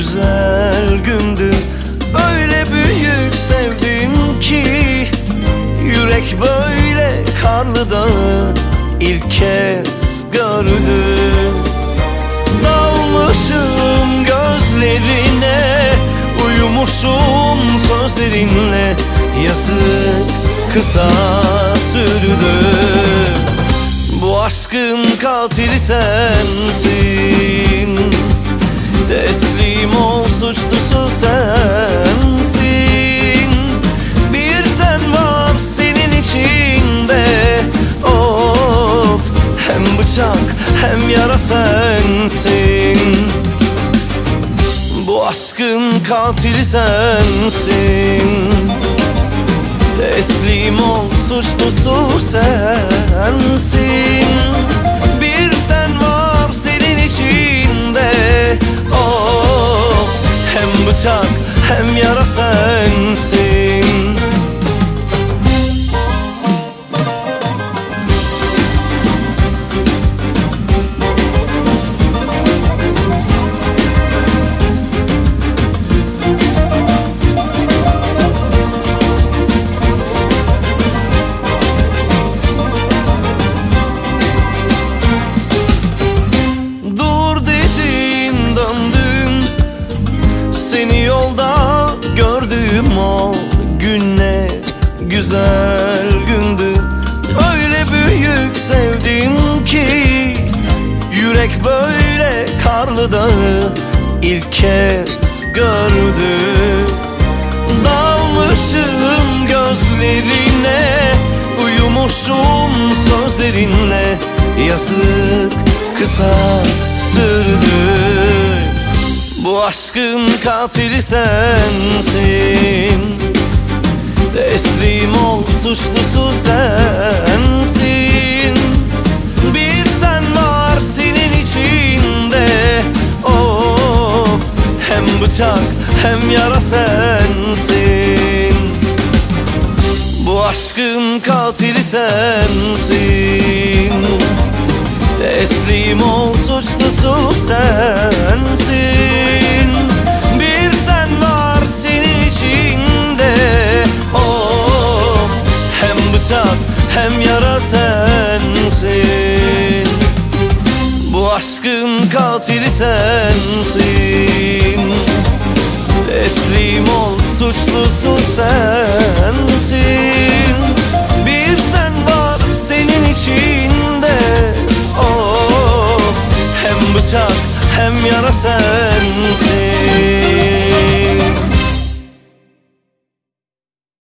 güzel gündü. Öyle büyük sevdim ki Yürek böyle karlı dağı ilk kez gördü. Dalmışım gözlerine Uyumuşum sözlerinle. Yazık kısa sürdü. Bu aşkın katili sensin. Teslim ol suçlusu sensin. Bir sen var senin içinde. Of hem bıçak hem yara sensin. Bu aşkın katili sensin. Teslim ol suçlusu sensin bıçak hem yara sensin güzel gündü. Öyle büyük sevdim ki Yürek böyle karlı dağı ilk kez gördü. Dalmışım gözlerine Uyumuşum sözlerinle Yazık kısa sürdü. Bu aşkın katili sensin Teslim ol suçlusu sensin. Bir sen var senin içinde Of hem bıçak hem yara sensin. Bu aşkın katili sensin. Teslim ol suçlusu sensin bıçak hem yara sensin. Bu aşkın katili sensin. Teslim ol suçlusu sensin. Bir sen var senin içinde. Of Hem bıçak hem yara sensin.